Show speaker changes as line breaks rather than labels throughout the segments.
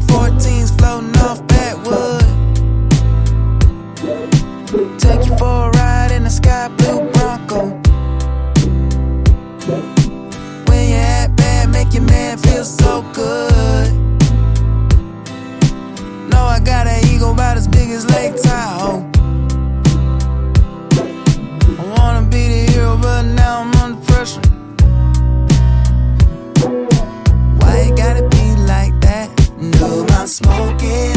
14s floating off Take you for a ride in the sky blue Bronco. When you're at bad, make your man feel so. it's Lake Tahoe. I wanna be the hero, but now I'm under pressure. Why it gotta be like that? No, my smoking.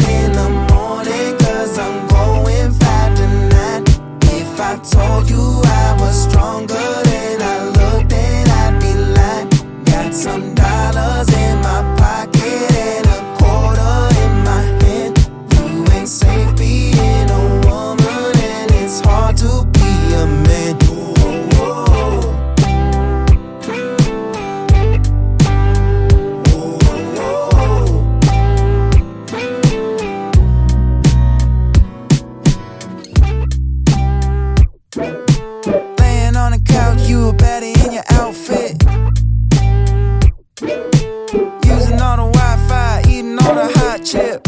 chip.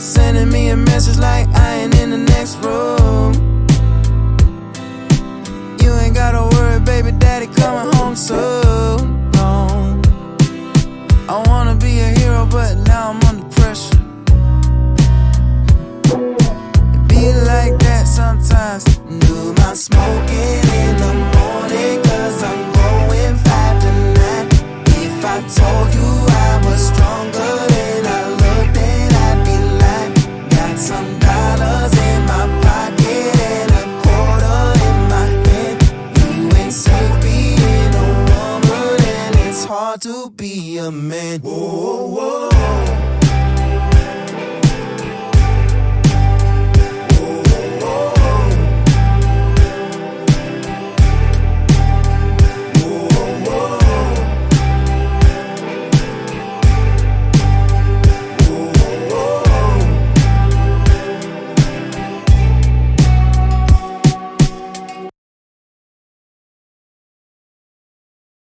Sending me a message like I ain't in the next room. to be a man. Whoa, whoa.